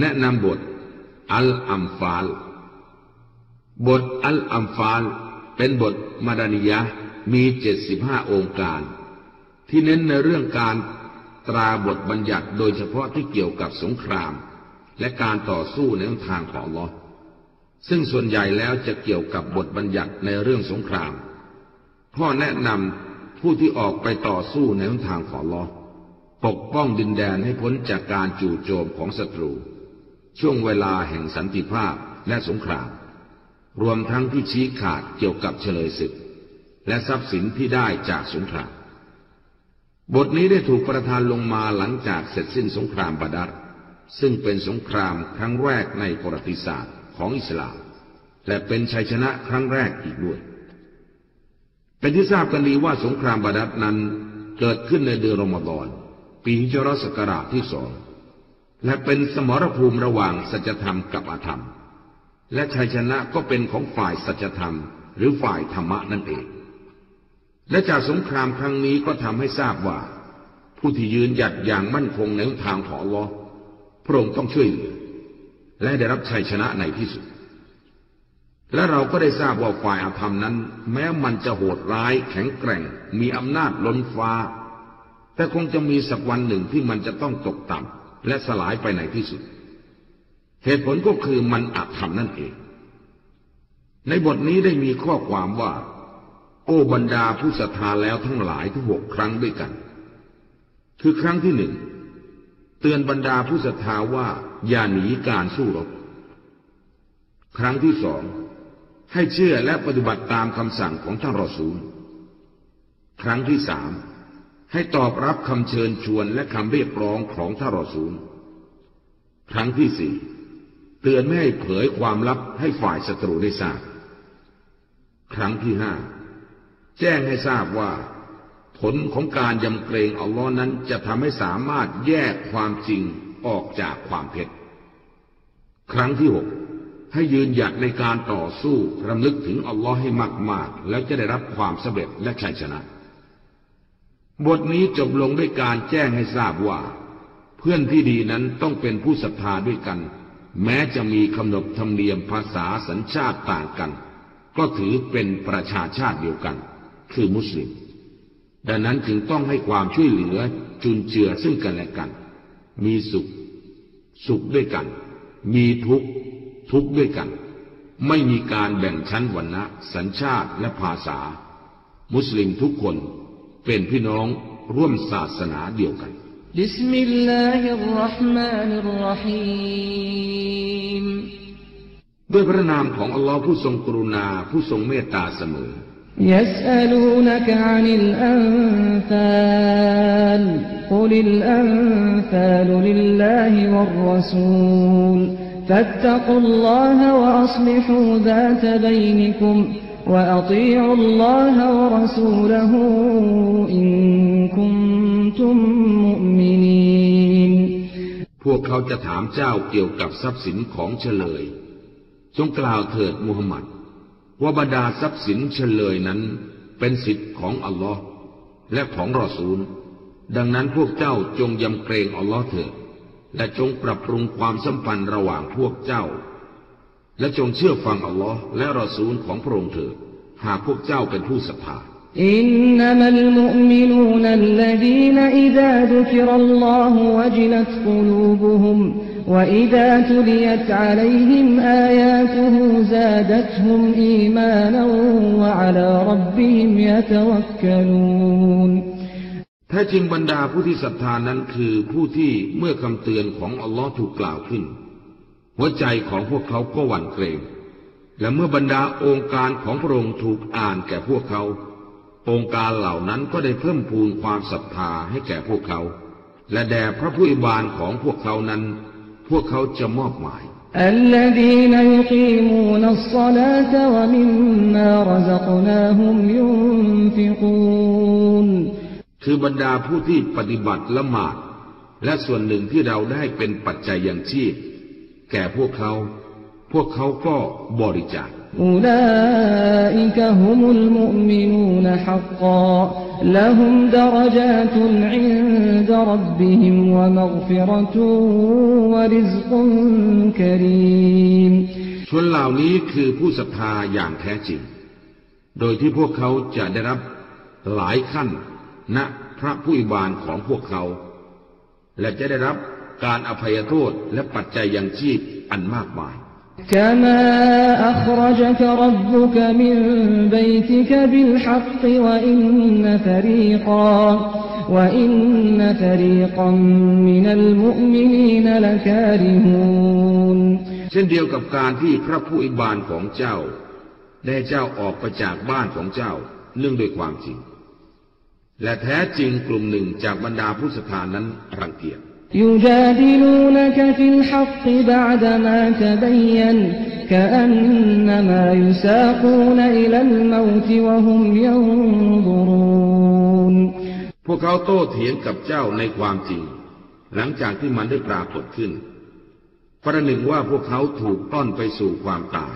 แนะนำบท อัลอัมฟาล บทอัลอัมฟาล เป็นบทมาดานิยะมีเจ็ดสิบห้าองค์การ ที่เน้นในเรื่องการตราบทบัญญัติโดยเฉพาะที่เกี่ยวกับสงคราม และการต่อสู้ในทางของลอซึ่งส่วนใหญ่แล้วจะเกี่ยวกับบทบัญญัติในเรื่องสงคราม ข้อแนะนำผู้ที่ออกไปต่อสู้ในทางของลอปกป้องดินแดนให้พ้นจากการจู่โจมของศัตรู ช่วงเวลาแห่งสันติภาพและสงคราม รวมทั้งที่ชี้ขาดเกี่ยวกับเฉลยศึก และทรัพย์สินที่ได้จากสงคราม บทนี้ได้ถูกประทานลงมาหลังจากเสร็จสิ้นสงครามบาดัดซึ่งเป็นสงครามครั้งแรกในประวัติศาสตร์ของอิสลาม และเป็นชัยชนะครั้งแรกอีกด้วย เป็นที่ทราบกันดีว่าสงครามบาดัดนั้นเกิดขึ้นในเดือนรอมฎอน ปีฮิจรัสกราชที่สอง และเป็นสมรภูมิระหว่างสัจธรรมกับอธรรม และชัยชนะก็เป็นของฝ่ายสัจธรรม หรือฝ่ายธรรมะนั่นเอง และจากสงครามครั้งนี้ก็ทำให้ทราบว่า ผู้ที่ยืนหยัดอย่างมั่นคงในทางของลอพระองค์ต้องช่วยเหลือ และได้รับชัยชนะในที่สุด และเราก็ได้ทราบว่าฝ่ายอาธรรมนั้น แม้มันจะโหดร้าย แข็งแกร่ง มีอำนาจล้นฟ้า แต่คงจะมีสักวันหนึ่งที่มันจะต้องตกต่ำ และสลายไปในที่สุด เหตุผลก็คือมันอาธรรมนั่นเอง ในบทนี้ได้มีข้อความว่า โอบรรดาผู้ศรัทธาแล้วทั้งหลายทั้งหกครั้งด้วยกัน คือครั้งที่หนึ่งเตือนบรรดาผู้ศรัทธาว่าอย่าหนีการสู้รบ ครั้งที่สองให้เชื่อและปฏิบัติตามคำสั่งของท่านรอซูล ครั้งที่สาม ให้ตอบรับคำเชิญชวนและคำเรียกร้องของท่านรอซูล ครั้งที่สี่เตือนไม่ให้เผยความลับให้ฝ่ายศัตรูได้ทราบ ครั้งที่ห้าแจ้งให้ทราบว่า ผลของการยำเกรงอัลลอฮ์นั้นจะทำให้สามารถแยกความจริงออกจากความเท็จ ครั้งที่หกให้ยืนหยัดในการต่อสู้รำลึกถึงอัลลอฮ์ให้มาก ๆ แล้วจะได้รับความสำเร็จและชัยชนะ บทนี้จบลงด้วยการแจ้งให้ทราบว่า เพื่อนที่ดีนั้นต้องเป็นผู้ศรัทธาด้วยกัน แม้จะมีคำนบธรรมเนียมภาษาสัญชาติต่างกัน ก็ถือเป็นประชาชาติเดียวกัน คือมุสลิม ดังนั้นจึงต้องให้ความช่วยเหลือจุนเจือซึ่งกันและกัน มีสุข สุขด้วยกัน มีทุกข์ทุกข์ด้วยกัน ไม่มีการแบ่งชั้นวรรณะ สัญชาติและภาษา มุสลิมทุกคน เป็นพี่น้องร่วมศาสนาเดียวกันบิสมิลลาฮิรราะห์มานิรราะฮีมด้วยพระนามของอัลลอฮ์ผู้ทรงกรุณาผู้ทรงเมตตาเสมอ يسألونك عن الأنفال قل الأنفال لله والرسول فاتقوا الله وأصلحوا ذات بينكم وأطيعوا الله ورسوله إن كنتم مؤمنين พวกเขาจะถามเจ้าเกี่ยวกับทรัพย์สินของเฉลย จงกล่าวเถิดมูฮัมหมัดว่าบรรดาทรัพย์สินเฉลยนั้นเป็นสิทธิ์ของอัลลอฮ์และของรอซูล ดังนั้นพวกเจ้าจงยำเกรงอัลลอฮ์เถิดและจงปรับปรุงความสัมพันธ์ระหว่างพวกเจ้า และจงเชื่อฟังอัลลอฮ์และรอซูลของพระองค์เถิดหากพวกเจ้าเป็นผู้ศรัทธาอินนัมัลมุอ์มินูนัลลดีนอิซาดุกิรัลลอฮุวะจลัตกุลูบุฮุมวะอิซาตุลิยัตอะลัยฮิมอายาตุฮูซาดัตฮุมอีมานันวะอะลารับบิฮิมยะตวักกะลูนแท้จริงบรรดาผู้ที่ศรัทธานั้นคือผู้ที่เมื่อคำเตือนของอัลลอฮ์ถูกกล่าวขึ้น หัวใจของพวกเขาก็หวั่นเกรง และเมื่อบรรดาองค์การของพระองค์ถูกอ่านแก่พวกเขา องค์การเหล่านั้นก็ได้เพิ่มพูนความศรัทธาให้แก่พวกเขา และแด่พระผู้อิบานของพวกเขานั้นพวกเขาจะมอบหมาย الذين يقيمون الصلاة ومما رزقناهم ينفقون คือบรรดาผู้ที่ปฏิบัติละหมาด และส่วนหนึ่งที่เราได้เป็นปัจจัยอย่างชีพ แก่พวกเขา พวกเขาก็บริจาคชนเหล่านี้คือผู้ศรัทธาอย่างแท้จริง โดยที่พวกเขาจะได้รับหลายขั้นณนะพระผู้อิบานของพวกเขา และจะได้รับ การอภัยโทษและปัจจัยยังชีพอันมากมาย كما أخرجك ربك من بيتك بالحق وإن فريقا وإن فريقا من المؤمنين لكارهون เช่นเดียวกับการที่พระผู้อิบานของเจ้า ได้เจ้าออกไปจากบ้านของเจ้าเนื่องด้วยความจริง และแท้จริงกลุ่มหนึ่งจากบรรดาผู้ศรัทธานั้นรังเกียจ يجادلونك في الحق بعدما تبين كأنما يساقون إلى الموت وهم ينظرون พวกเขาโต้เถียงกับเจ้าในความจริง หลังจากที่มันได้ปรากฏขึ้น ประหนึ่งว่าพวกเขาถูกต้อนไปสู่ความตาย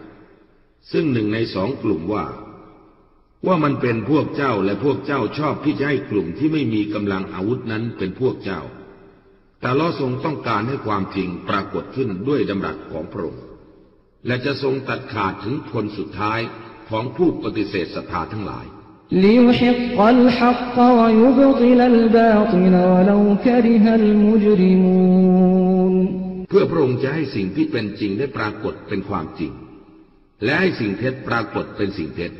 ซึ่งหนึ่งในสองกลุ่มว่า ว่ามันเป็นพวกเจ้าและพวกเจ้าชอบที่จะให้กลุ่มที่ไม่มีกำลังอาวุธนั้นเป็นพวกเจ้า แต่ลอทรงต้องการให้ความจริงปรากฏขึ้นด้วยดำรัสของพระองค์และจะทรงตัดขาดถึงคนสุดท้ายของผู้ปฏิเสธศรัทธาทั้งหลาย เพื่อพระองค์จะให้สิ่งที่เป็นจริงได้ปรากฏเป็นความจริง และให้สิ่งเท็จปรากฏเป็นสิ่งเท็จ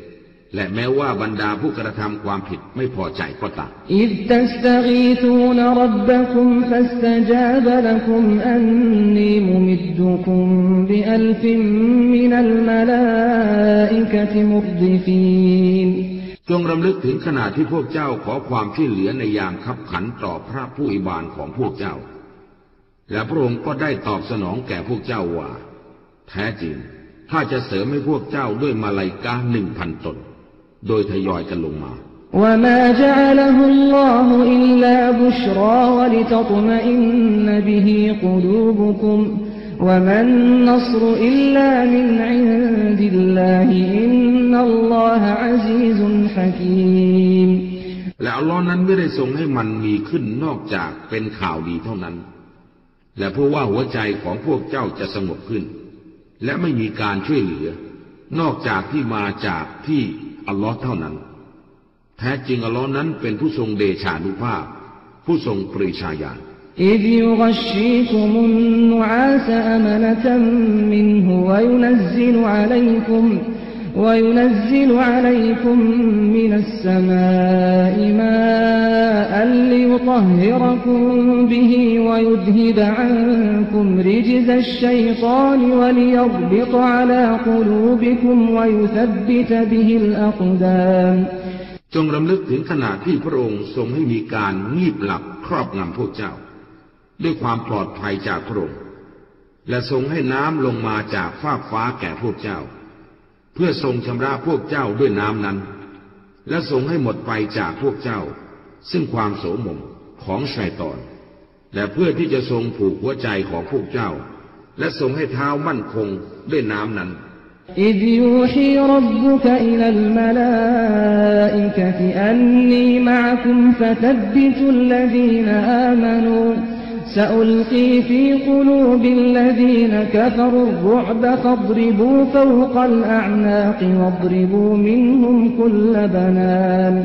และแม้ว่าบรรดาผู้กระทำความผิดไม่พอใจก็ตามจงรำลึกถึงขนาดที่พวกเจ้าขอความช่วยเหลือในยามขับขันต่อพระผู้อิบานของพวกเจ้า และพระองค์ก็ได้ตอบสนองแก่พวกเจ้าว่า แท้จริง ข้าจะเสริมให้พวกเจ้าด้วยมาลายกาหนึ่งพันตน โดยทยอยกันลงมาแล้วล้อนั้นไม่ได้ทรงให้มันมีขึ้นนอกจากเป็นข่าวดีเท่านั้น และเพราะว่าหัวใจของพวกเจ้าจะสงบขึ้น และไม่มีการช่วยเหลือ นอกจากที่มาจากที่อัลลอฮ์เท่านั้น แท้จริงอัลลอฮ์นั้นเป็นผู้ทรงเดชานุภาพ ผู้ทรงปริชาญาณ إذ يغشيكم النعاس أمنة منه وينزل عليكم وينزل عليكم من السماء ماء ليطهركم به ويذهب عنكم رجز الشيطان وليربط على قلوبكم ويثبت به الأقدام จงรำลึกถึงขณะที่พระองค์ทรงให้มีการงีบหลับครอบงำพวกเจ้า ด้วยความปลอดภัยจากพระองค์ และทรงให้น้ำลงมาจากฟากฟ้าแก่พวกเจ้า เพื่อทรงชำระพวกเจ้าด้วยน้ำนั้น และทรงให้หมดไปจากพวกเจ้า ซึ่งความโสมมของชัยตอน และเพื่อที่จะทรงผูกหัวใจของพวกเจ้า และทรงให้เท้ามั่นคงด้วยน้ำนั้น إذ يوحي ربك إلى الملائكة أني معكم فثبتوا الذين آمنوا سألقي في قلوب الذين كفروا الرعب فاضربوا فوق الأعناق واضربوا منهم كل بنان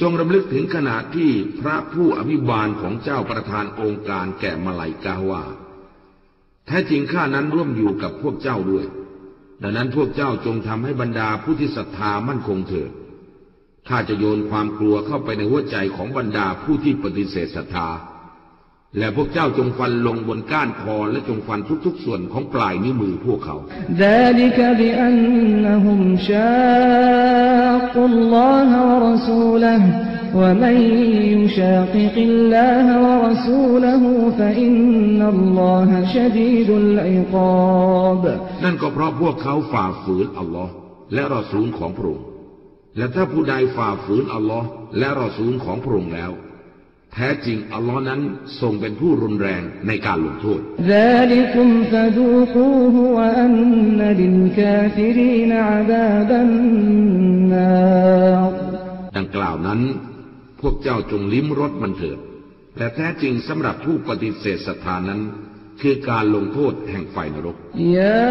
ทรงรำลึกถึงขณะที่พระผู้อภิบาลของเจ้าประธานองค์การแก่มาลายกาว่า แท้จริงข้านั้นร่วมอยู่กับพวกเจ้าด้วย ดังนั้นพวกเจ้าจงทำให้บรรดาผู้ที่ศรัทธามั่นคงเถิด ข้าจะโยนความกลัวเข้าไปในหัวใจของบรรดาผู้ที่ปฏิเสธศรัทธา และพวกเจ้าจงฟันลงบนก้านคอและจงฟันทุกๆส่วนของปลายนิ้วมือพวกเขา นั่นก็เพราะพวกเขาฝ่าฝืนอัลลอฮ์และรอสูลของพระองค์ และถ้าผู้ใดฝ่าฝืนอัลลอฮ์และรอสูลของพระองค์แล้ว แท้จริงอัลลอฮ์นั้นทรงเป็นผู้รุนแรงในการลงโทษดังกล่าวนั้น พวกเจ้าจงลิ้มรสมันเถิดแต่แท้จริงสำหรับผู้ปฏิเสธศรัทธานั้น คือการลงโทษแห่งไฟนรกยา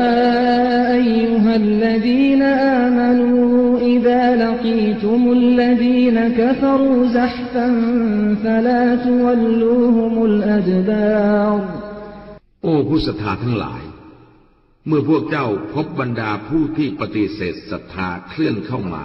อายฮัลลดีนอามานูอิดาลกีตุมุลลดีนกฟรูซัฮฟันฟลาตุวัลลูฮุมุลอัดบารโอ้ผู้ศรัทธาทั้งหลาย เมื่อพวกเจ้าพบบรรดาผู้ที่ปฏิเสธศรัทธาเคลื่อนเข้ามา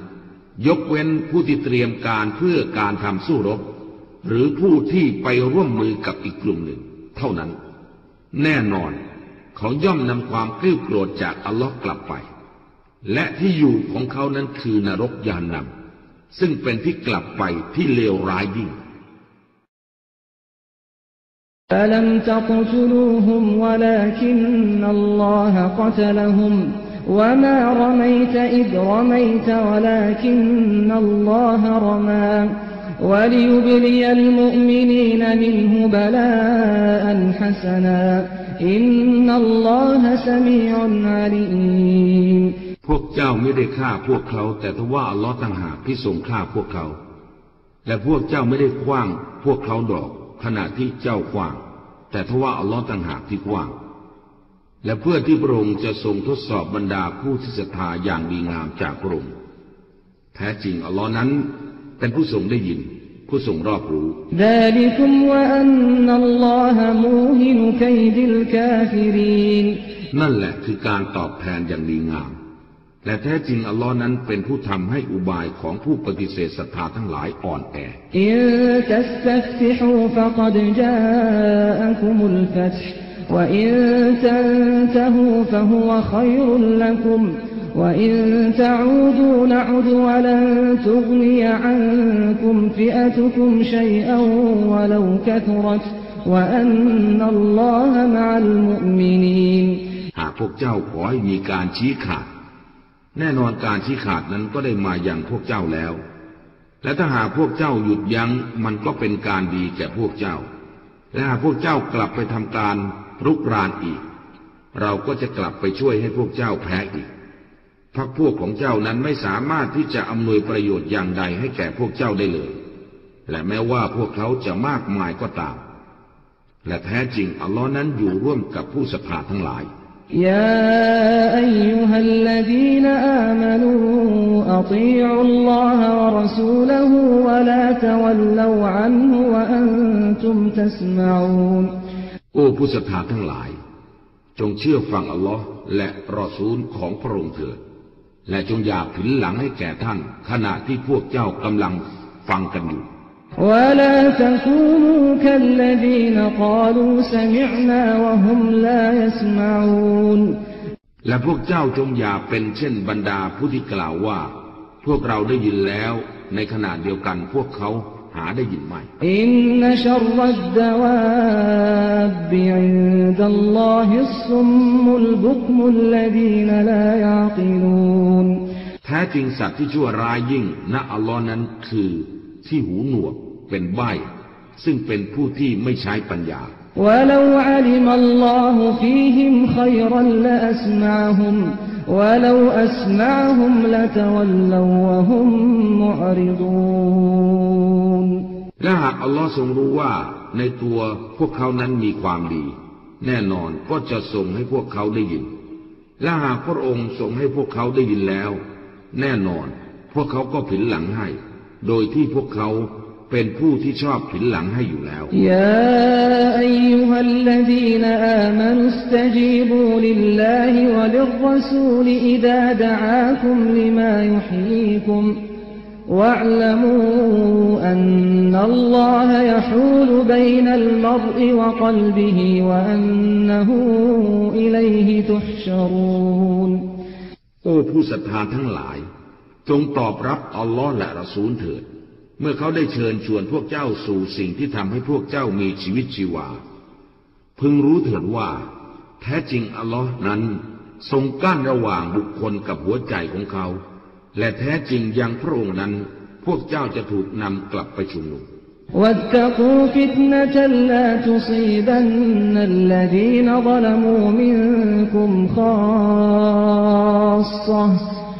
ยกเว้นผู้ที่เตรียมการเพื่อการทำสู้รบ หรือผู้ที่ไปร่วมมือกับอีกกลุ่มหนึ่ง เท่านั้น แน่นอนเขาย่อมนำความกลิ้วโกรธจากอัลลอฮ์กลับไป และที่อยู่ของเขานั้นคือนรกยานนำซึ่งเป็นที่กลับไปที่เลวร้ายยิ่ง فلم تقتلوهم ولكن الله قتلهم وما رميت إذ رميت ولكن الله رمى وليبلي المؤمنين منه بلاء حسنا إن الله سميع عليم พวกเจ้าไม่ได้ฆ่าพวกเขา แต่ทว่าอัลลอฮ์ต่างหากที่ทรงฆ่าพวกเขา และพวกเจ้าไม่ได้คว้างพวกเขาดอก ขณะที่เจ้าคว้าง แต่ทว่าอัลลอฮ์ต่างหากที่คว้าง และเพื่อที่พระองค์จะทรงทดสอบบรรดาผู้ที่ศรัทธาอย่างดีงามจากพระองค์แท้จริงอัลลอฮ์นั้น เป็นผู้ทรงได้ยิน ผู้ทรงรอบรู้นั่นแหละคือการตอบแทนอย่างดีงาม และแท้จริงอัลลอฮ์นั้นเป็นผู้ทำให้อุบายของผู้ปฏิเสธศรัทธาทั้งหลายอ่อนแออิ تستفتحوا فقد جاءكم الفتح وإن تنتهوا فهو خير لكم وإن تعودوا نعد ولن تغني عنكم فئتكم شيئا ولو كثرت وأن الله مع المؤمنين หากพวกเจ้าขอให้มีการชี้ขาด แน่นอนการชี้ขาดนั้นก็ได้มาอย่างพวกเจ้าแล้ว และถ้าหากพวกเจ้าหยุดยั้งมันก็เป็นการดีแก่พวกเจ้า และหากพวกเจ้ากลับไปทำการ รุกรานอีก เราก็จะกลับไปช่วยให้พวกเจ้าแพ้อีกพักพวกของเจ้านั้นไม่สามารถที่จะอำนวยประโยชน์อย่างใดให้แก่พวกเจ้าได้เลย และแม้ว่าพวกเขาจะมากมายก็ตาม และแท้จริงอัลลอฮ์นั้นอยู่ร่วมกับผู้ศรัทธาทั้งหลาย يا أيها الذين آمنوا أطيعوا الله ورسوله ولا تولوا عنه وأنتم تسمعون โอ้ผู้ศรัทธาทั้งหลาย จงเชื่อฟังอัลลอฮ์และรอซูลของพระองค์เถิด และจงอย่าผินหลังให้แก่ท่าน ขณะที่พวกเจ้ากำลังฟังกันอยู่ ولا تكونوا كالذين قالوا سمعنا وهم لا يسمعون และพวกเจ้าจงอย่าเป็นเช่นบรรดาผู้ที่กล่าวว่า พวกเราได้ยินแล้ว ในขณะเดียวกันพวกเขา หาได้ยินไม่ إن شر الدواب عند الله الصم البكم الذين لا يعقلون แท้จริงสัตว์ที่ชั่วร้ายยิ่งณอัลลอฮ์นั้นคือที่หูหนวกเป็นใบ้ซึ่งเป็นผู้ที่ไม่ใช้ปัญญา ولو علم الله فيهم خيرا لأسمعهم ولو أسمعهم لتولوا وهم معرضون และหากอัลลอฮ์ทรงรู้ว่าในตัวพวกเขานั้นมีความดี แน่นอนก็จะส่งให้พวกเขาได้ยิน และหากพระองค์ทรงให้พวกเขาได้ยินแล้ว แน่นอนพวกเขาก็ผินหลังให้ โดยที่พวกเขา เป็นผู้ที่ชอบผินหลังให้อยู่แล้ว ยาอัยยุฮัลลดีนอามานุสตจีบูลิลลาฮิวะลิรรสูลอิดาดะอาคุมลิมายุฮีคุม واعلموا أن الله يحول بين المرء وقلبه وأنه إليه تحشرون โอ้ผู้ศรัทธาทั้งหลาย จงตอบรับอัลลอฮ์และรอซูลเถิด เมื่อเขาได้เชิญชวนพวกเจ้าสู่สิ่งที่ทำให้พวกเจ้ามีชีวิตชีวา พึงรู้เถิดว่า แท้จริงอัลลอฮ์นั้น ทรงกั้นระหว่างบุคคลกับหัวใจของเขา และแท้จริงยังพระองค์นั้น พวกเจ้าจะถูกนำกลับไปชุมนุมและ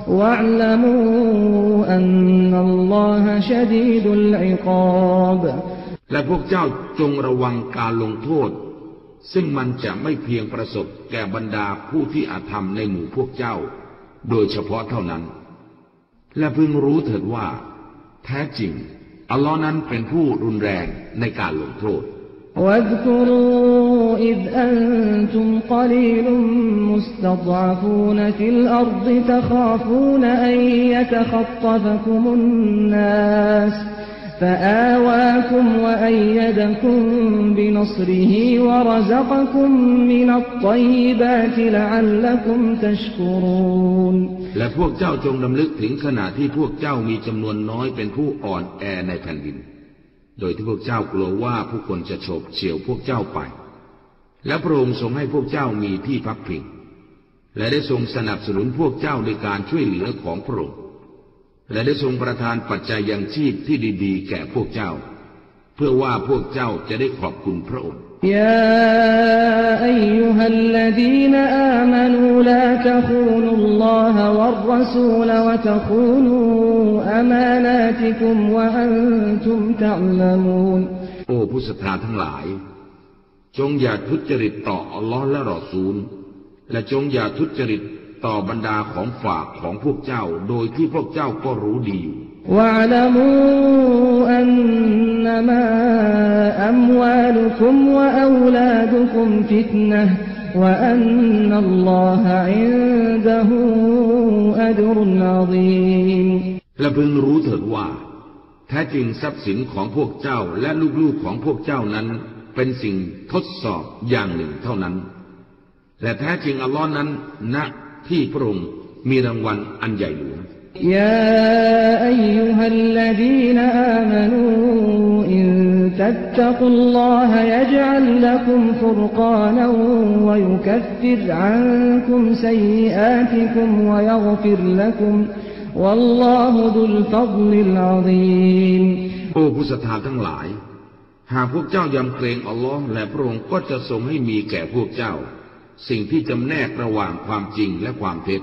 تصيبن الذين ظلموا منكم خاصة واعلموا أن الله شديد العقاب และพวกเจ้าจงระวังการลงโทษ ซึ่งมันจะไม่เพียงประสบแก่บรรดาผู้ที่อาธรรมในหมู่พวกเจ้า โดยเฉพาะเท่านั้นและพึงรู้เถิดว่า แท้จริง อัลลอฮ์นั้นเป็นผู้รุนแรงในการลงโทษ واذكروا إذ أنتم قليل مستضعفون في الأرض تخافون أن يتخطفكم الناس فآواكم وأيدكم بنصره ورزقكم من الطيبات لعلكم تشكرون และพวกเจ้าจงดำลึกถึงขณะที่พวกเจ้ามีจำนวนน้อยเป็นผู้อ่อนแอในแผ่นดิน โดยที่พวกเจ้ากลัวว่าผู้คนจะโฉบเฉี่ยวพวกเจ้าไป และพระองค์ทรงให้พวกเจ้ามีที่พักพิง และได้ทรงสนับสนุนพวกเจ้าในการช่วยเหลือของพระองค์ และได้ทรงประทานปัจจัยยังชีพที่ดี ๆ แก่พวกเจ้า เพื่อว่าพวกเจ้าจะได้ขอบคุณพระองค์ يا أيها الذين آمنوا لا تخونوا الله والرسول وتخونوا أماناتكم وأنتم تعلمون โอ้ผู้ศรัทธาทั้งหลาย จงอย่าทุจริตต่ออัลลอฮ์และรอซูล และจงอย่าทุจริตต่อบรรดาของฝากของพวกเจ้าโดยที่พวกเจ้าก็รู้ดีอยู่ واعلموا أنما أموالكم وأولادكم فتنة وأن الله عنده أجر عظيم และพึงรู้เถิดว่า แท้จริงทรัพย์สินของพวกเจ้าและลูกๆของพวกเจ้านั้น เป็นสิ่งทดสอบอย่างหนึ่งเท่านั้น และแท้จริงอัลลอฮ์นั้นณที่พระองค์มีรางวัลอันใหญ่หลวง วง يا أيها الذين آمنوا إن تتقوا الله يجعل لكم فرقانا ويكفر عنكم سيئاتكم ويغفر لكم والله ذو الفضل العظيم โอ้ผู้ศรัทธาทั้งหลาย หากพวกเจ้ายำเกรงอัลลอฮ์และพระองค์ก็จะทรงให้มีแก่พวกเจ้า สิ่งที่จำแนกระหว่างความจริงและความเท็จ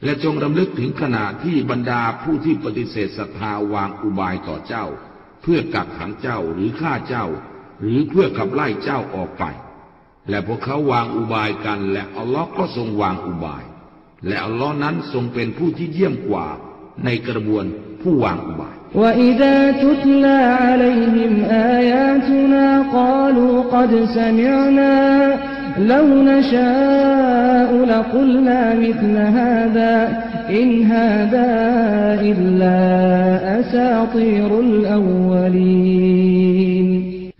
الذين كفروا ليثبتوك أو يقتلوك أو يخرجوك ويمكرون ويمكر الله والله خير الماكرين และจงรำลึกถึงขณะที่บรรดาผู้ที่ปฏิเสธศรัทธาวางอุบายต่อเจ้า เพื่อกักขังเจ้าหรือฆ่าเจ้า หรือเพื่อขับไล่เจ้าออกไป และพวกเขาวางอุบายกัน และอัลลอฮ์ก็ทรงวางอุบาย และอัลลอฮ์นั้นทรงเป็นผู้ที่เยี่ยมกว่าในกระบวนผู้วางอุบาย وإذا تتلى عليهم آياتنا قالوا قد سمعنا لو نشاء لقلنا مثل هذا إن هذا إلا أساطير الأولين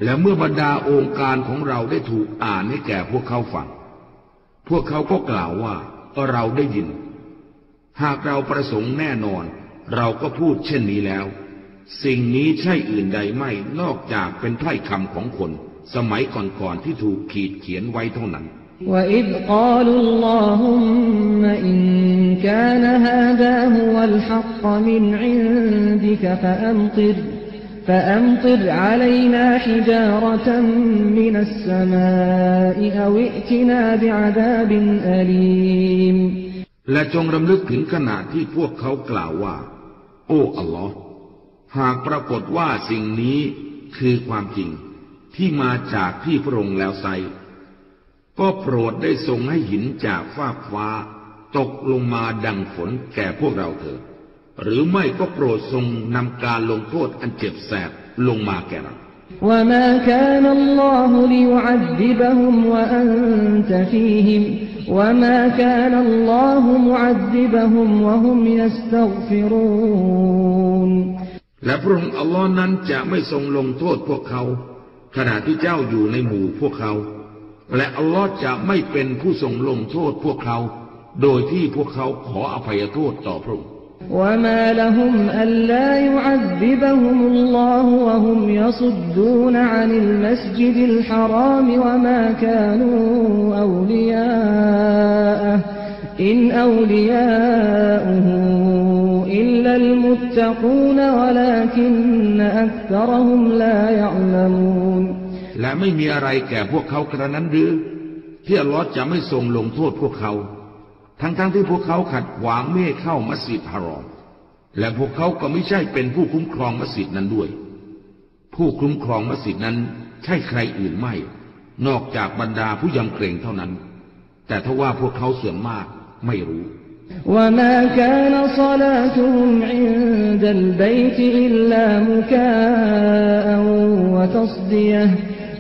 และเมื่อบรรดาองค์การของเราได้ถูกอ่านให้แก่พวกเขาฟัง พวกเขาก็กล่าวว่าเราได้ยิน หากเราประสงค์แน่นอน เราก็พูดเช่นนี้แล้ว สิ่งนี้ใช่อื่นใดไม่นอกจากเป็นถ้อยคำของคน สมัยก่อนๆที่ถูกขีดเขียนไว้เท่านั้น وإذ قالوا اللهم إن كان هذا هو الحق من عندك فأمطر فأمطر علينا حجارة من السماء أو ائتنا بعذاب أليم และจงรำลึกถึงขณะที่พวกเขากล่าวว่า โอ้ อัลลอฮ์หากปรากฏว่าสิ่งนี้คือความจริง ที่มาจากที่พระองค์แล้วไซก็โปรดได้ทรงให้หินจากฟ้าฟ้า ตกลงมาดังฝนแก่พวกเราเถิดหรือไม่ก็โปรดทรงนำการลงโทษอันเจ็บแสบลงมาแก่เราว่ามาคนอัลลอฮุลิยุอัซิบะฮุมวะอันตะฟีฮิมว่ามาคนอัลลอฮุมุอัซิบะฮุมวะฮุมยัสตัฆฟิรูนและพระองค์อัลลอฮ์นั้นจะไม่ทรงลงโทษพวกเขา ขณะที่เจ้าอยู่ในหมู่พวกเขา และอัลลอฮ์จะไม่เป็นผู้ทรงลงโทษพวกเขา โดยที่พวกเขาขออภัยโทษต่อพระองค์และ يعذبهم الله وهم يصدون عن المسجد الحرام وما كانوا أولياءه إن أولياؤه إلا المتقون ولكن أكثرهم لا يعلمون และไม่มีอะไรแก่พวกเขากระนั้นหรือ ที่อัลลอฮ์จะไม่ทรงลงโทษพวกเขา ทั้งๆทที่พวกเขาขัดขวางไม่ให้เข้ามัสยิดฮารอม และพวกเขาก็ไม่ใช่เป็นผู้คุ้มครองมัสยิดนั้นด้วย ผู้คุ้มครองมัสยิดนั้นใช่ใครอื่นไม่ นอกจากบรรดาผู้ยำเกรงเท่านั้น แต่ทว่าพวกเขาส่วนมากไม่รู้ وما كان صلاتهم عند البيت إلا مكاء وتصديه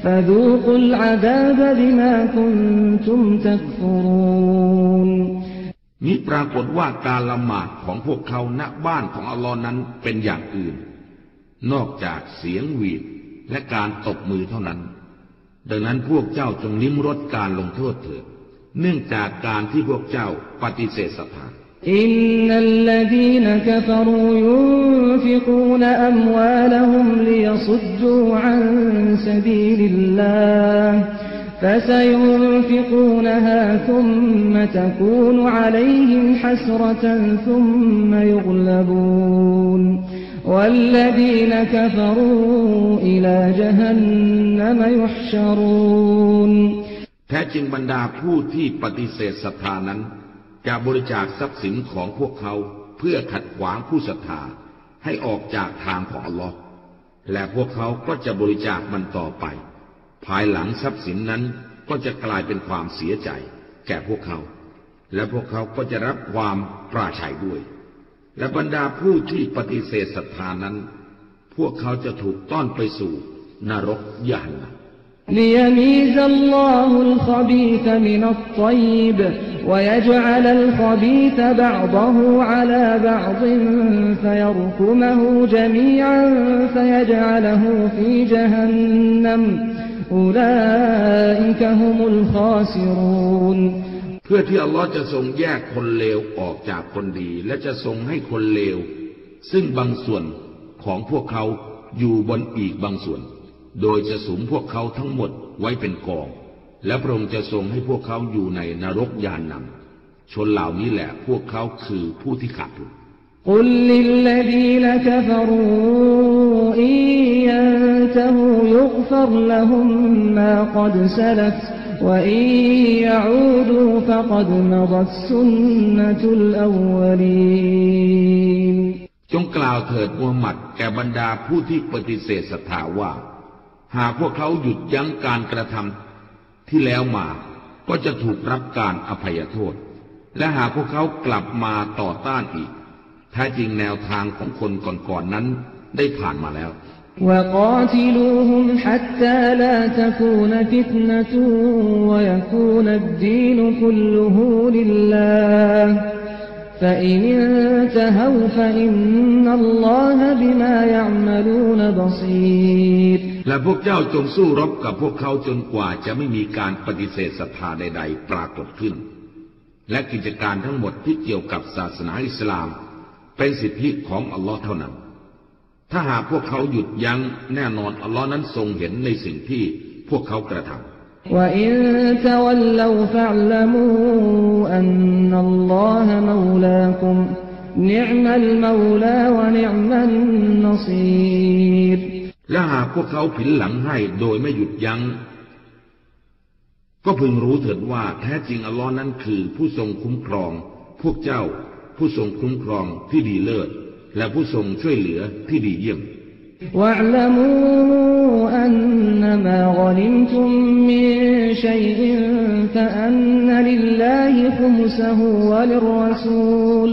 فذوقوا العذاب بما كنتم تكفرون นี้ปรากฏว่าการละหมาดของพวกเขาณบ้านของอัลลอฮ์นั้นเป็นอย่างอื่น นอกจากเสียงหวีดและการตบมือเท่านั้น ดังนั้นพวกเจ้าจงลิ้มรสการลงโทษเถิด เนื่องจากการที่พวกเจ้าปฏิเสธศรัทธา إن الذين كفروا ينفقون أموالهم ليصدوا عن سبيل الله فسينفقونها ثم تكون عليهم حسرة ثم يغلبون والذين كفروا إلى جهنم يحشرون แท้จริงบรรดาผู้ที่ปฏิเสธศรัทธานั้นจะบริจาคทรัพย์สินของพวกเขาเพื่อขัดขวางผู้ศรัทธาให้ออกจากทางของอัลลอฮ์และพวกเขาก็จะบริจาคมันต่อไป ภายหลังทรัพย์สินนั้นก็จะกลายเป็นความเสียใจ แก่พวกเขา และพวกเขาก็จะรับความปราชัยด้วย และบรรดาผู้ที่ปฏิเสธศรัทธานั้น พวกเขาจะถูกต้อนไปสู่นรกยานนะ ليميز الله الخبيث من الطيب ويجعل الخبيث بعضه على بعض فيركمه جميعا فيجعله في جهنم أولئك هم الخاسرون เพื่อที่อัลลอฮ์จะทรงแยกคนเลวออกจากคนดี และจะทรงให้คนเลว ซึ่งบางส่วนของพวกเขาอยู่บนอีกบางส่วน โดยจะสุมพวกเขาทั้งหมดไว้เป็นกอง และพระองค์จะทรงให้พวกเขาอยู่ในนรกยานนำชนเหล่านี้แหละพวกเขาคือผู้ที่กลันตหูดสลัจงกล่าวเถิดมูฮัมหมัดแก่บรรดาผู้ที่ปฏิเสธศรัทธาว่า หากพวกเขาหยุดยั้งการกระทำที่แล้วมา ก็จะถูกรับการอภัยโทษ และหากพวกเขากลับมาต่อต้านอีกแท้จริงแนวทางของคนก่อนๆนนั้นได้ผ่านมาแล้ว وقاتلوهم حتى لا تكون فتنة ويكون الدين كله لله فإن انتهوا فإن الله بما يعملون بصير และพวกเจ้าจงสู้รบกับพวกเขาจนกว่าจะไม่มีการปฏิเสธศรัทธาใด ๆ ปรากฏขึ้น และกิจการทั้งหมดที่เกี่ยวกับศาสนาอิสลาม เป็นสิทธิของอัลลอฮ์เท่านั้น ถ้าหากพวกเขาหยุดยัง้งแน่นอนอัลลอฮ์นั้นทรงเห็นในสิ่งที่พวกเขากระทำและ أن الله مولاكم نعم المولى ونعم النصير และหากพวกเขาผินหลังให้โดยไม่หยุดยัง้ง ก็พึงรู้เถิดว่าแท้จริงอัลลอฮ์นั้นคือผู้ทรงคุ้มครอง พวกเจ้าผู้ทรงคุ้มครองที่ดีเลิศ และผู้ทรงช่วยเหลือที่ดีเยี่ยม واعلموا أنما غنمتم من شيء فأن لله خمسه وللرسول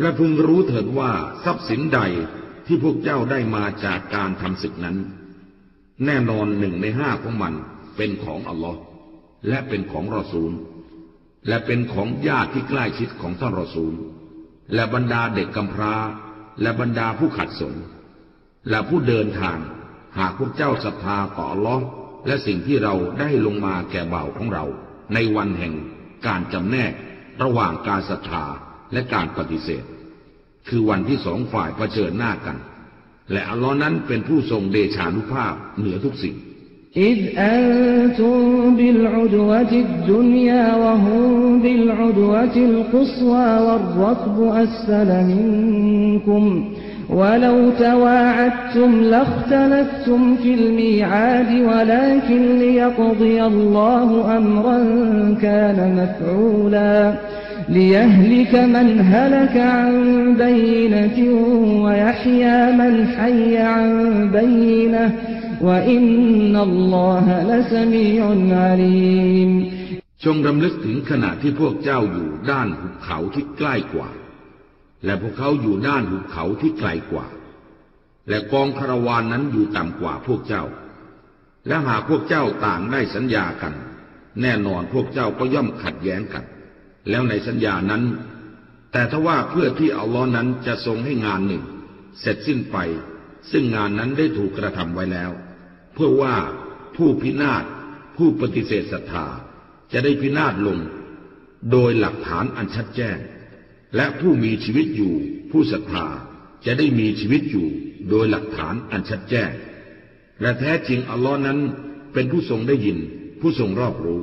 และพึงรู้เถิดว่าทรัพย์สินใดที่พวกเจ้าได้มาจากการทำศึกนั้น แน่นอนหนึ่งในห้าของมันเป็นของอัลลอฮ์และเป็นของรอซูล และเป็นของญาติที่ใกล้ชิดของท่านรอซูล และบรรดาเด็กกำพร้า และบรรดาผู้ขัดสน และผู้เดินทาง หากพวกเจ้าศรัทธาต่อล้อและสิ่งที่เราได้ลงมาแก่เบาของเรา ในวันแห่งการจำแนกระหว่างการศรัทธา และการปฏิเสธ คือวันที่สองฝ่ายเผชิญหน้ากัน และอัลลอฮ์นั้นเป็นผู้ทรงเดชานุภาพเหนือทุกสิ่ง إذ أنتم بالعدوة الدنيا وهم بالعدوة القصوى والركب أسفل منكم ولو تواعدتم لاختلفتم في الميعاد ولكن ليقضي الله أمرا كان مفعولا ليهلك من هلك عن بينة ويحيى من حي عن بينة وإن الله لسميع عليم จงรำลึกถึงขณะที่พวกเจ้าอยู่ด้านหุบเขาที่ใกล้กว่าและพวกเขาอยู่ด้านหุบเขาที่ไกลกว่า และกองคารวานนั้นอยู่ต่ำกว่าพวกเจ้า และหากพวกเจ้าต่างได้สัญญากัน แน่นอนพวกเจ้าก็ย่อมขัดแย้งกัน แล้วในสัญญานั้น แต่ถ้าว่าเพื่อที่อัลลอฮ์นั้นจะทรงให้งานหนึ่ง เสร็จสิ้นไป ซึ่งงานนั้นได้ถูกกระทำไว้แล้ว เพื่อว่าผู้พินาศผู้ปฏิเสธศรัทธาจะได้พินาศลง โดยหลักฐานอันชัดแจ้ง และผู้มีชีวิตอยู่ ผู้ศรัทธาจะได้มีชีวิตอยู่ โดยหลักฐานอันชัดแจ้ง และแท้จริงอัลลอฮ์นั้นเป็นผู้ทรงได้ยิน ผู้ทรงรอบรู้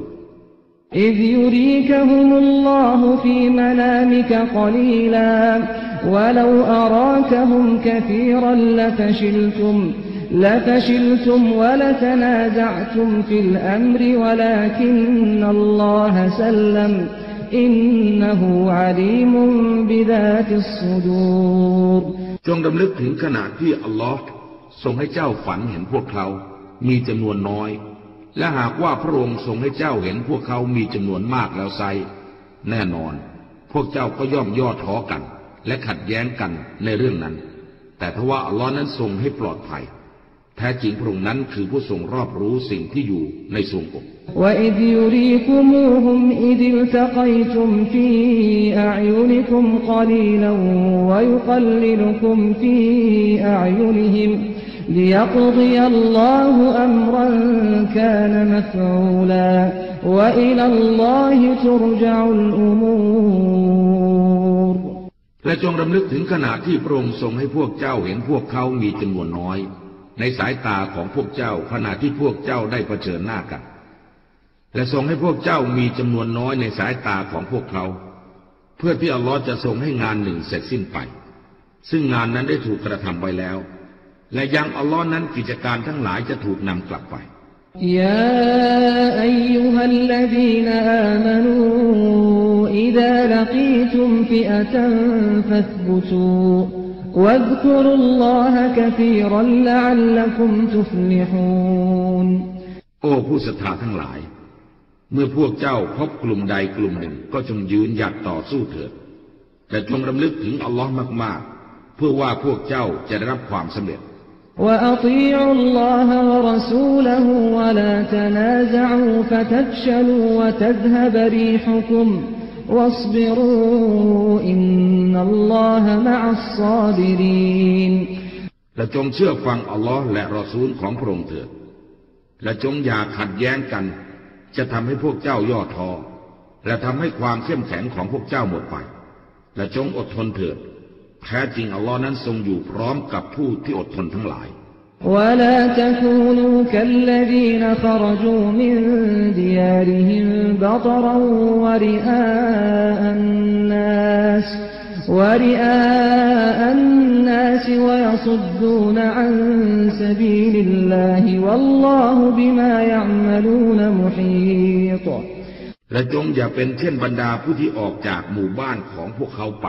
إذ يريكهم الله في منامك قليلا ولو أراكهم كثيرا لفشلتم لفشلتم ولتنازعتم في الأمر ولكن الله سلم อินนหูอาลีมุบิดาติสดูรจงดำลึกถึงขณะที่อัลลอฮ์ทรงให้เจ้าฝันเห็นพวกเขา มีจำนวนน้อย และหากว่าพระองค์ทรงให้เจ้าเห็นพวกเขามีจำนวนมากแล้วไซ แน่นอน พวกเจ้าก็ย่อมย่อท้อกัน และขัดแย้งกันในเรื่องนั้น แต่ทว่าอัลลอฮ์นั้นทรงให้ปลอดภัย แท้จริงพระองค์นั้นคือผู้ทรงรอบรู้สิ่งที่อยู่ในทรงอก وإذ يريكموهم إذ التقيتم في أعينكم قليلا ويقللكم في أعينهم ليقضي الله أمرا كان مفعولا وإلى الله ترجع الأمور และจงรำลึกถึงขณะที่พระองค์ทรงให้พวกเจ้าเห็นพวกเขามีจำนวนน้อย ในสายตาของพวกเจ้าขณะที่พวกเจ้าได้เผชิญหน้ากันและทรงให้พวกเจ้ามีจำนวนน้อยในสายตาของพวกเขา เพื่อที่อัลลอฮ์จะทรงให้งานหนึ่งเสร็จสิ้นไป ซึ่งงานนั้นได้ถูกกระทำไว้แล้ว และยังอัลลอฮ์นั้นกิจการทั้งหลายจะถูกนำกลับไปยาอายุฮัลลดีนอามานูอิดาลกีตุมฟิอะตันฟัสบุตูวัซกุรุลลอฮะกะซีรันละอัลลักุมตุฟลิฮูนโอ้ผู้ศรัทธาทั้งหลาย เมื่อพวกเจ้าพบกลุ่มใดกลุ่มหนึ่งก็จงยืนหยัดต่อสู้เถิดแต่จงรำลึกถึงอัลลอฮ์มาก ๆ เพื่อว่าพวกเจ้าจะได้รับความสำเร็จ وأطيعوا الله ورسوله ولا تنازعوا فتفشلوا وتذهب ريحكم واصبروا إن الله مع الصابرين และจงเชื่อฟังอัลลอฮ์และรอซูลของพระองค์เถิด และจงอย่าขัดแย้งกัน จะทำให้พวกเจ้าย่อท้อ และทำให้ความเข้มแข็งของพวกเจ้าหมดไป และจงอดทนเถิด แท้จริงอัลลอฮ์นั้นทรงอยู่พร้อมกับผู้ที่อดทนทั้งหลาย ولا تكونوا كالذين خرجوا من ديارهم بطرا ورئاء الناس ورئاء الناس ويصدون عن سبيل الله والله بما يعملون محيط และจงอย่าเป็นเช่นบรรดาผู้ที่ออกจากหมู่บ้านของพวกเขาไป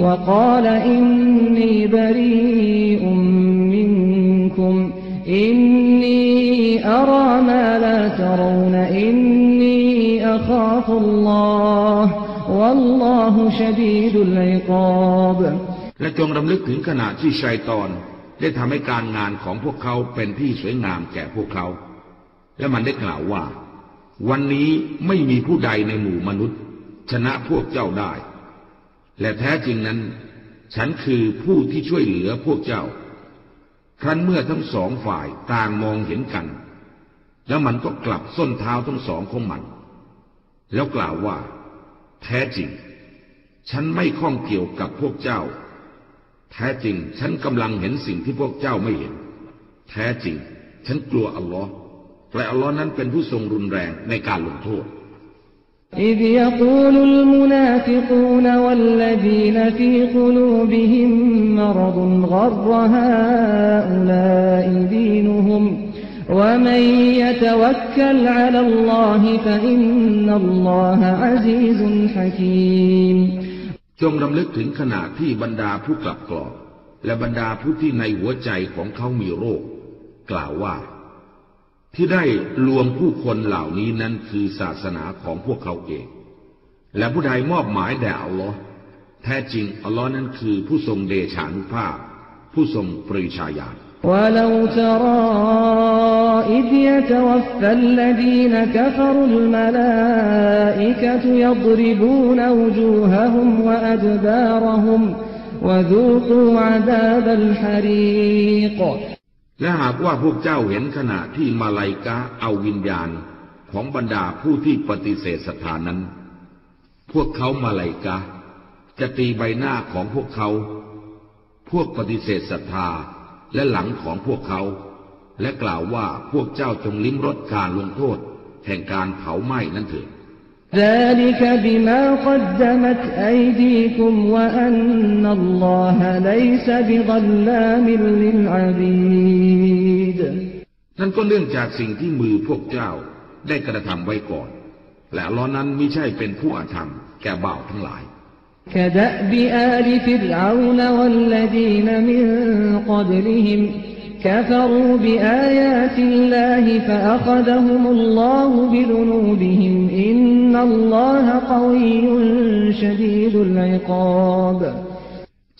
وقال إني بريء منكم إني أرى ما لا ترون إني أخاف الله والله شديد العقاب และจงรำลึกถึงขณะที่ชัยตอนได้ทำให้การงานของพวกเขาเป็นที่สวยงามแก่พวกเขา และมันได้กล่าวว่า วันนี้ไม่มีผู้ใดในหมู่มนุษย์ ชนะพวกเจ้าได้ และแท้จริงนั้น ฉันคือผู้ที่ช่วยเหลือพวกเจ้า ครั้นเมื่อทั้งสองฝ่ายต่างมองเห็นกัน แล้วมันก็กลับส้นเท้าทั้งสองของมัน แล้วกล่าวว่า แท้จริง ฉันไม่ข้องเกี่ยวกับพวกเจ้า แท้จริงฉันกำลังเห็นสิ่งที่พวกเจ้าไม่เห็น แท้จริง ฉันกลัวอัลลอฮ์และอัลลอฮ์นั้นเป็นผู้ทรงรุนแรงในการลงโทษ إذ يقول المنافقون والذين في قلوبهم مرض غر هؤلاء دينهم ومن يتوكل على الله فإن الله عزيز حكيم จงรำลึกถึงขณะที่บรรดาผู้กลับกรอก และบรรดาผู้ที่ในหัวใจของเขามีโรค กล่าวว่า ที่ได้ลวงผู้คนเหล่านี้นั้นคือศาสนาของพวกเขาเอง และผู้ใดมอบหมายแด่อัลลอฮ์แท้จริงอัลลอฮ์นั้นคือผู้ทรงเดชานุภาพ ผู้ทรงปริชาญาณ ولو ترى إذ يتوفى الذين كفروا الملائكة يضربون وجوههم وأدبارهم وذوقوا عذاب الحريق และหากว่าพวกเจ้าเห็นขณะที่มาลายกาเอาวิญญาณของบรรดาผู้ที่ปฏิเสธศรัทธานั้น พวกเขามาลายกาจะตีใบหน้าของพวกเขา พวกปฏิเสธศรัทธาและหลังของพวกเขา และกล่าวว่าพวกเจ้าจงลิ้มรสการลงโทษ แห่งการเผาไหม้นั่นเถิด ذلك بما قدمت أيديكم وأن الله ليس بظلام للعبيد นั่นก็เนื่องจากสิ่งที่มือพวกเจ้าได้กระทำไว้ก่อน และอัลลอฮ์นั้นไม่ใช่เป็นผู้อาธรรมแก่บ่าวทั้งหลาย كدأب آل فرعون والذين من قبلهم كفروا بآيات الله فأخذهم الله بذنوبهم إن الله قوي شديد العقاب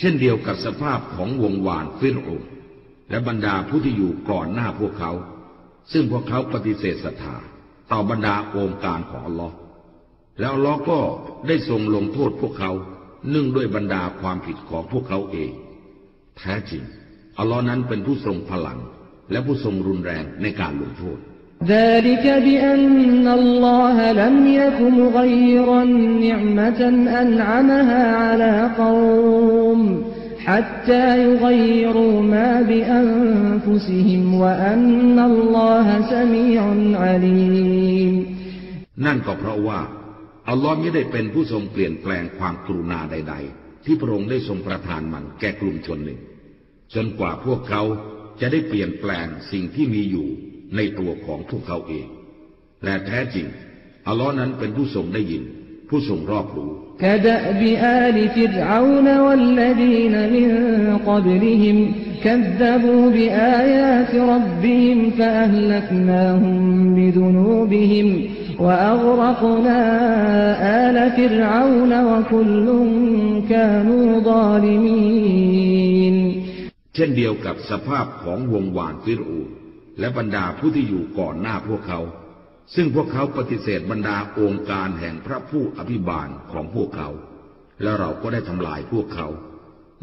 เช่นเดียวกับสภาพของวงวานฟิรโอนและบรรดาผู้ที่อยู่ก่อนหน้าพวกเขา ซึ่งพวกเขาปฏิเสธศรัทธาต่อบรรดาองค์การของอัลลอฮ์แล้วอัลลอฮ์ก็ได้ทรงลงโทษพวกเขาเนื่องด้วยบรรดาความผิดของพวกเขาเอง แท้จริง อัลลอฮ์นั้นเป็นผู้ทรงพลัง และผู้ทรงรุนแรงในการลงโทษ ذلك بأن الله لم يك مغيرا نعمة أنعمها على قوم حتى يغيروا ما بأنفسهم وأن الله سميع عليم นั่นก็เพราะว่า อัลลอฮ์ไม่ได้เป็นผู้ทรงเปลี่ยนแปลงความกรุณาใด ๆ ที่พระองค์ได้ทรงประทานมันแก่กลุ่มชนหนึ่ง จนกว่าพวกเขา จะได้เปลี่ยนแปลงสิ่งที่มีอยู่ในตัวของพวกเขาเอง และแท้จริง อัลลอฮ์นั้นเป็นผู้ทรงได้ยิน ผู้ทรงรอบรู้ كدأب آل فرعون والذين من قبلهم كذبوا بآيات ربهم فأهلكناهم بذنوبهم وأغرقنا آل فرعون وكل كانوا ظالمين เช่นเดียวกับสภาพของวงวานฟิรูและบรรดาผู้ที่อยู่ก่อนหน้าพวกเขา ซึ่งพวกเขาปฏิเสธบรรดาองค์การแห่งพระผู้อภิบาลของพวกเขา และเราก็ได้ทำลายพวกเขา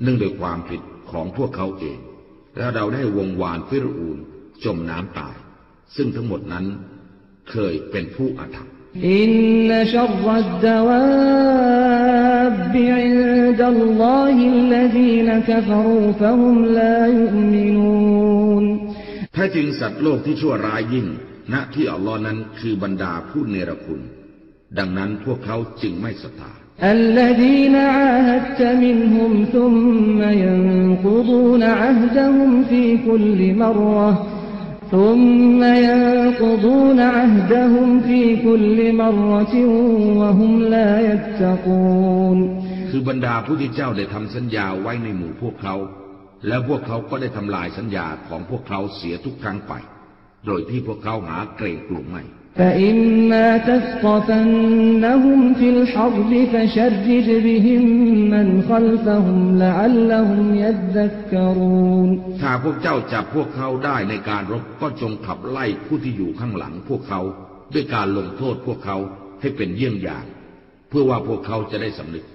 เนื่องด้วยความผิดของพวกเขาเอง และเราได้วงวานฟิรูนจมน้ำตาย ซึ่งทั้งหมดนั้นเคยเป็นผู้อาธรรมอินนชัรดดวาบอิ นดัลลอฮิลลซีนกฟรูฟะฮุมลายุมินูน แท้จริงสัตว์โลกที่ชั่วร้ายยิ่ง ณที่อัลลอฮ์นั้นคือบรรดาผู้เนรคุณ ดังนั้นพวกเขาจึงไม่ศรัทธา الذين عاهدت منهم ثم ينقضون عهدهم في كل مرة ثم ينقضون عهدهم في كل مرة وهم لا يتقون คือบรรดาผู้ที่เจ้าได้ทำสัญญาไว้ในหมู่พวกเขา แล้วพวกเขาก็ได้ทำลายสัญญาของพวกเขาเสียทุกครั้งไป โดยที่พวกเขาหาเกรงกลุ่มไม่ فإما تثقفنهم في الحرب فشرد بهم من خلفهم لعلهم يذكرون ถ้าพวกเจ้าจับพวกเขาได้ในการรบก็จงขับไล่ผู้ที่อยู่ข้างหลังพวกเขา ด้วยการลงโทษพวกเขาให้เป็นเยี่ยงอย่าง เพื่อว่าพวกเขาจะได้สำนึก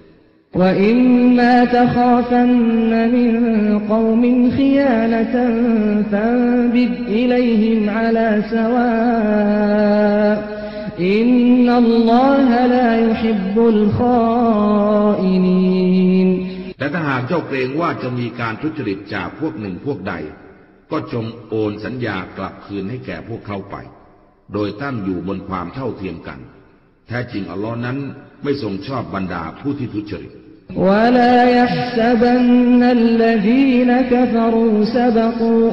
وإما تخافن من قوم خيانة فانبذ إليهم على سواء إن الله لا يحب الخائنين แต่ถ้าหากเจ้าเกรงว่าจะมีการทุจริตจากพวกหนึ่งพวกใด ก็จงโอนสัญญากลับคืนให้แก่พวกเขาไป โดยตั้งอยู่บนความเท่าเทียมกัน แท้จริงอัลลอฮ์นั้นไม่ทรงชอบบรรดาผู้ที่ทุจริต ولا يحسبن الذين كفروا سبقوا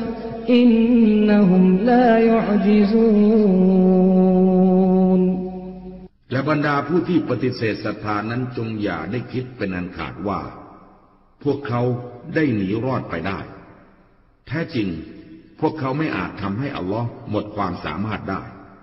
إنهم لا يعجزون และบรรดาผู้ที่ปฏิเสธศรัทธานั้นจงอย่าได้คิดเป็นอันขาดว่า พวกเขาได้หนีรอดไปได้ แท้จริง พวกเขาไม่อาจทำให้อัลลอฮ์หมดความสามารถได้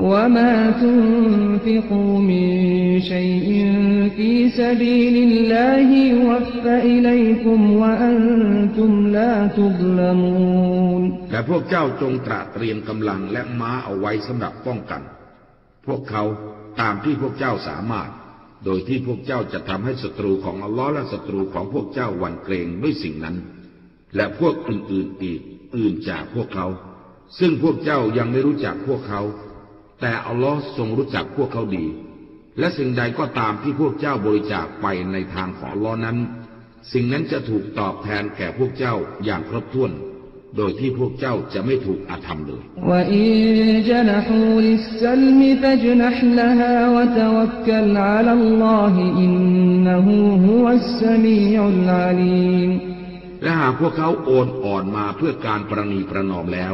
وما تنفقوا من شيء في سبيل الله يوفى إليكم وأنتم لا تظلمون และพวกเจ้าจงตระเตรียมกำลังและม้าเอาไว้สำหรับป้องกัน พวกเขาตามที่พวกเจ้าสามารถ โดยที่พวกเจ้าจะทำให้ศัตรูของอัลลอฮ์และศัตรูของพวกเจ้าหวั่นเกรงด้วยสิ่งนั้น และพวกอื่นๆอีกอื่นจากพวกเขา ซึ่งพวกเจ้ายังไม่รู้จักพวกเขา แต่อัลลอฮ์ทรงรู้จักพวกเขาดี และสิ่งใดก็ตามที่พวกเจ้าบริจาคไปในทางของอัลอนั้น สิ่งนั้นจะถูกตอบแทนแก่พวกเจ้าอย่างครบถ้วน โดยที่พวกเจ้าจะไม่ถูกอาธรรมเลยและหากพวกเขาโอนอ่อนมาเพื่อการประนีประนอมแล้ว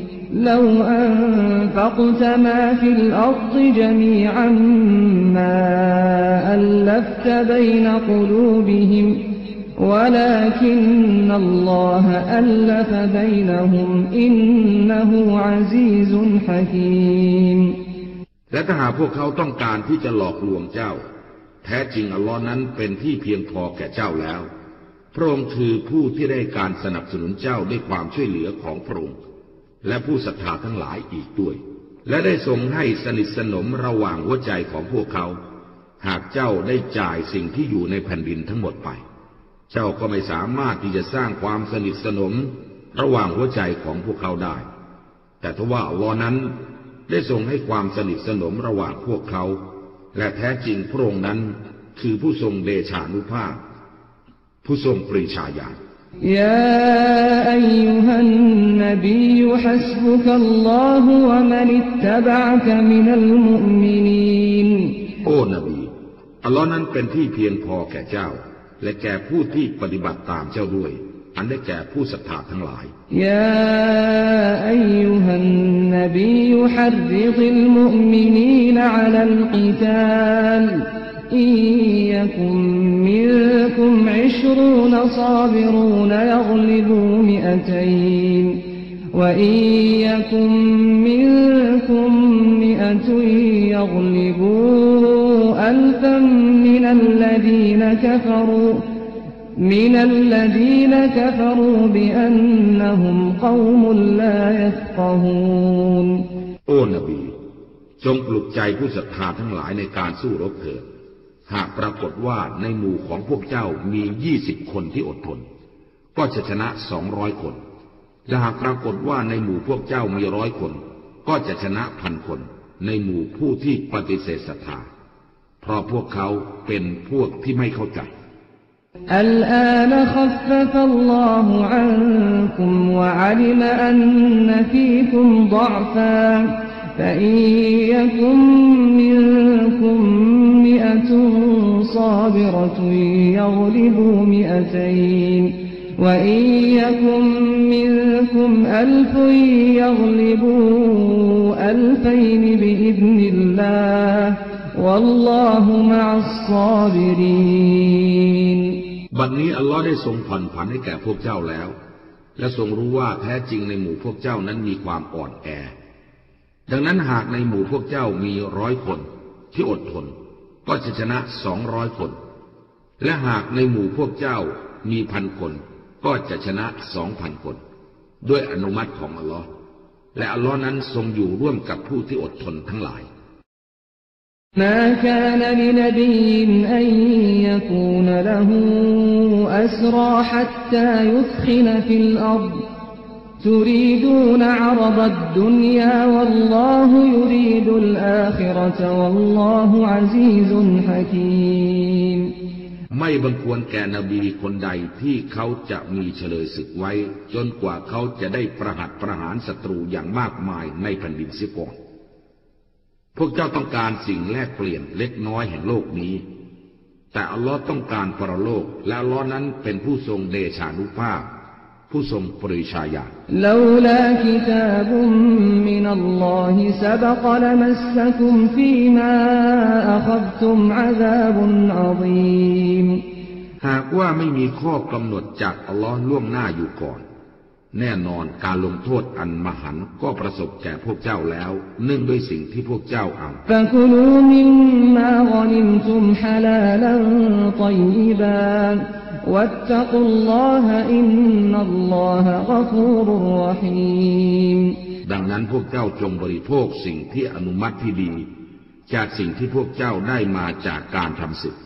لو أنفقت ما في الأرض جميعا ما ألفت بين قلوبهم ولكن الله ألف بينهم إنه عزيز حكيم และถ้าหากพวกเขาต้องการที่จะหลอกลวงเจ้า แท้จริงอัลลอฮ์นั้นเป็นที่เพียงพอแก่เจ้าแล้ว พระองค์คือผู้ที่ได้การสนับสนุนเจ้าด้วยความช่วยเหลือของพระองค์ และผู้ศรัทธาทั้งหลายอีกด้วย และได้ทรงให้สนิทสนมระหว่างหัวใจของพวกเขา หากเจ้าได้จ่ายสิ่งที่อยู่ในแผ่นดินทั้งหมดไป เจ้าก็ไม่สามารถที่จะสร้างความสนิทสนมระหว่างหัวใจของพวกเขาได้ แต่ทว่าอัลอนั้นได้ทรงให้ความสนิทสนมระหว่างพวกเขา และแท้จริงพระองค์นั้นคือผู้ทรงเดชานุภาพ ผู้ทรงปรีชาญาณ يا أيها النبي حسبك الله ومن اتبعك من المؤمنين โอ้นบีอัลลอฮ์นั้นเป็นที่เพียงพอแก่เจ้า และแก่ผู้ที่ปฏิบัติตามเจ้าด้วย อันได้แก่ผู้ศรัทธาทั้งหลาย يا أيها النبي حرض المؤمنين على القتال إن يكن منكم عشرون صابرون يغلبوا مئتين وإن يكن منكم مئة يغلبوا ألفا من الذين كفروا من الذين كفروا بأنهم قوم لا يفقهون โอ้นบี จงปลุกใจผู้ศรัทธาทั้งหลายในการสู้รบเถิด หากปรากฏว่าในหมู่ของพวกเจ้ามียี่สิบคนที่อดทน ก็จะชนะสองร้อยคน และหากปรากฏว่าในหมู่พวกเจ้ามีร้อยคน ก็จะชนะพันคน ในหมู่ผู้ที่ปฏิเสธศรัทธา เพราะพวกเขาเป็นพวกที่ไม่เข้าใจ الآن خفف الله عنكم وعلم أن فيكم ضعفا فإن يكن منكم مئة صابرة يغلبوا مئتين وإن يكن منكم ألف يغلبوا ألفين بإذن الله والله مع الصابرين บัดนี้อัลลอฮ์ได้ทรงผ่อนผันให้แก่พวกเจ้าแล้ว และทรงรู้ว่าแท้จริงในหมู่พวกเจ้านั้นมีความอ่อนแอ ดังนั้นหากในหมู่พวกเจ้ามีร้อยคนที่อดทน ก็จะชนะสองร้อยคน และหากในหมู่พวกเจ้ามีพันคน ก็จะชนะสองพันคน ด้วยอนุมัติของอัลลอฮ์และอัลลอฮ์นั้นทรงอยู่ร่วมกับผู้ที่อดทนทั้งหลาย ما كان لنبي أن يكون له أسرى حتى يثخن في الأرض تريدون عرض الدنيا والله يريد الآخرة والله عزيز حكيم ไม่บังควรแก่นบีคนใดที่เขาจะมีเฉลยศึกไว้ จนกว่าเขาจะได้ประหัตประหารศัตรูอย่างมากมายในแผ่นดินเสียก่อนพวกเจ้าต้องการสิ่งแลกเปลี่ยนเล็กน้อยแห่งโลกนี้ แต่อัลลอฮ์ต้องการปรโลก และอัลลอฮ์นั้นเป็นผู้ทรงเดชานุภาพ ผู้ทรงปริชาญาขับุมอาดับุนอาฎิมหากว่าไม่มีข้อกำหนดจากอัลลอฮ์ล่วงหน้าอยู่ก่อน แน่นอนการลงโทษอันมหันก็ประสบแก่พวกเจ้าแล้ว เนื่องด้วยสิ่งที่พวกเจ้าเอาแต่คุณมิมมาอนิมซุมฮาลาลันตอยบา مما غنمتم حلالا طيبا واتقوا الله إن الله غفور رحيم ดังนั้นพวกเจ้าจงบริโภคสิ่งที่อนุมัติที่ดี จากสิ่งที่พวกเจ้าได้มาจากการทำศึก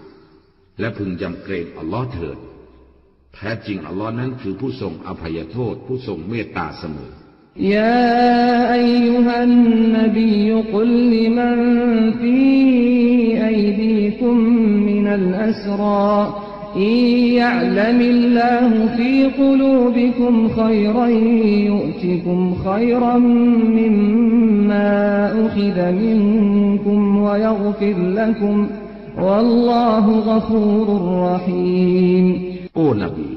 และพึงยำเกรงอัลลอฮ์เถิด แท้จริงอัลลอฮ์นั้นคือผู้ทรงอภัยโทษ ผู้ทรงเมตตาเสมอ يا أيها النبي قل لمن في أيديكم من الأسرى อิยะละมิลลาห์ฟีกลูบิคุมขัยรันยุติคุมขัยรัมมิมมาอุคิดมินคุมวยัลัฮุกฟูรุรรหีมโอ้นบี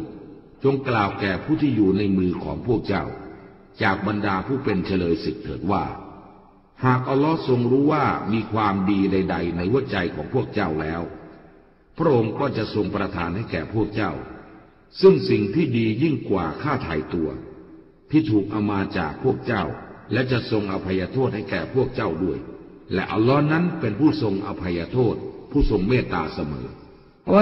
จงกล่าวแก่ผู้ที่อยู่ในมือของพวกเจ้า จากบรรดาผู้เป็นเฉลยศึกเถิดว่า หากอัลลอฮ์ทรงรู้ว่ามีความดีใด ๆ ในหัวใจของพวกเจ้าแล้ว พระองค์ก็จะทรงประทานให้แก่พวกเจ้า ซึ่งสิ่งที่ดียิ่งกว่าค่าถ่ายตัว ที่ถูกเอามาจากพวกเจ้า และจะทรงอภัยโทษให้แก่พวกเจ้าด้วย และอัลลอฮ์นั้นเป็นผู้ทรงอภัยโทษ ผู้ทรงเมตตาเสมอแล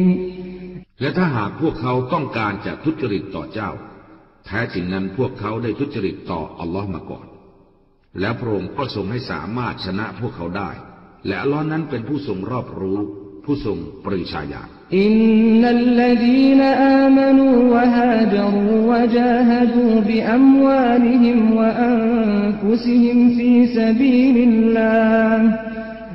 ะ และถ้าหากพวกเขาต้องการจะทุจริตต่อเจ้า แท้จริงนั้นพวกเขาได้ทุจริตต่ออัลลอฮ์มาก่อน แล้วพระองค์ก็ทรงให้สามารถชนะพวกเขาได้ และอัลลอฮ์นั้นเป็นผู้ทรงรอบรู้ ผู้ทรงปริชาญาإن الذين آمنوا وهاجروا وجاهدوا بأموالهم وأنفسهم في سبيل الله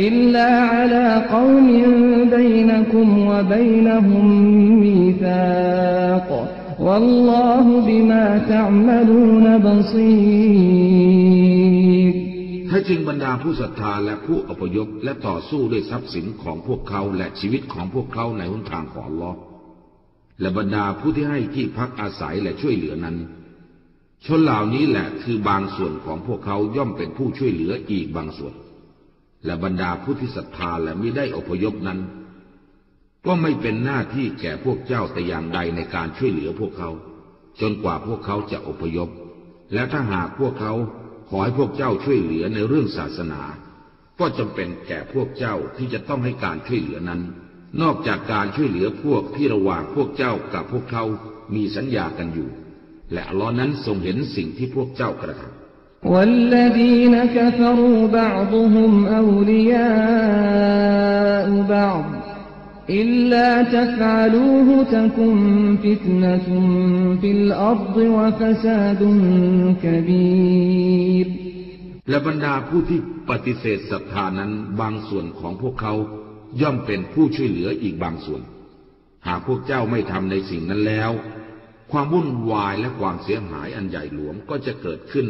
อิลลาอัลกอมิบัยนกุมวะบัยนหุมมีซากวัลลอฮุบิมถ้าจริงบรรดาผู้ศรัทธาและผู้อพยพและต่อสู้ด้วยทรัพย์สินของพวกเขาและชีวิตของพวกเขาในหนทางของลอและบรรดาผู้ที่ให้ที่พักอาศัยและช่วยเหลือนั้น ชนเหล่านี้แหละคือบางส่วนของพวกเขาย่อมเป็นผู้ช่วยเหลืออีกบางส่วน และบรรดาผู้ที่ศรัทธาและมิได้อพยพนั้น ก็ไม่เป็นหน้าที่แก่พวกเจ้าแต่อย่างใดในการช่วยเหลือพวกเขา จนกว่าพวกเขาจะอพยพ และถ้าหากพวกเขาขอให้พวกเจ้าช่วยเหลือในเรื่องศาสนา ก็จำเป็นแก่พวกเจ้าที่จะต้องให้การช่วยเหลือนั้น นอกจากการช่วยเหลือพวกที่ระหว่างพวกเจ้ากับพวกเขามีสัญญากันอยู่ และอัลลอฮ์นั้นทรงเห็นสิ่งที่พวกเจ้ากระทำ والذين كفروا بعضهم أولياء بعض إلا تفعلوه تكن فتنة في الأرض وفساد كبير และบรรดาผู้ที่ปฏิเสธศรัทธานั้นบางส่วนของพวกเขาย่อมเป็นผู้ช่วยเหลืออีกบางส่วน หากพวกเจ้าไม่ทำในสิ่งนั้นแล้ว ความวุ่นวายและความเสียหายอันใหญ่หลวงก็จะเกิดขึ้น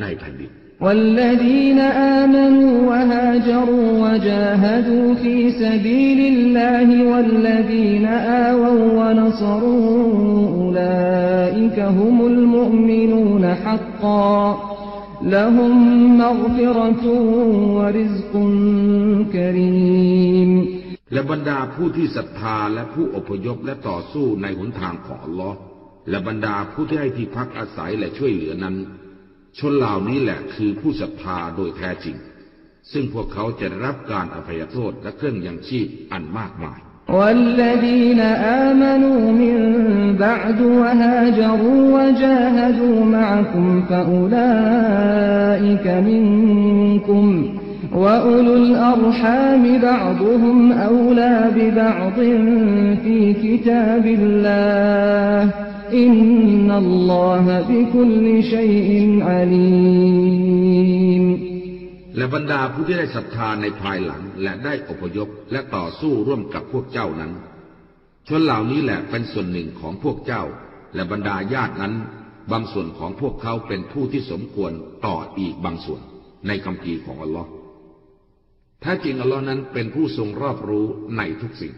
ในแผ่นดิน والذين آمنوا وهاجروا وجاهدوا في سبيل الله والذين آووا ونصروا أولئك هم المؤمنون حقا لهم مغفرة ورزق كريم และบรรดาผู้ที่ศรัทธาและผู้อพยพและต่อสู้ในหนทางของอัลลอฮ์และบรรดาผู้ที่ให้ที่พักอาศัยและช่วยเหลือนั้น ชนเหล่านี้แหละคือผู้ศรัทธาโดยแท้จริง ซึ่งพวกเขาจะได้รับการอภัยโทษและเครื่องยังชีพอันมากมาย والذين آمنوا من بعد وهاجروا وجاهدوا معكم فأولئك منكم وأولو الأرحام بعضهم أولى ببعض في كتاب الله อินนัลลอฮะบิคุลชัยอินอาลีมและบรรดาผู้ที่ได้ศรัทธาในภายหลังและได้อพยพและต่อสู้ร่วมกับพวกเจ้านั้น ชนเหล่านี้แหละเป็นส่วนหนึ่งของพวกเจ้า และบรรดาญาตินั้น บางส่วนของพวกเขาเป็นผู้ที่สมควรต่ออีกบางส่วนในคำพีของอัลลอฮ์ถ้าจริงอัลลอฮ์นั้นเป็นผู้ทรงรอบรู้ในทุกสิ่ง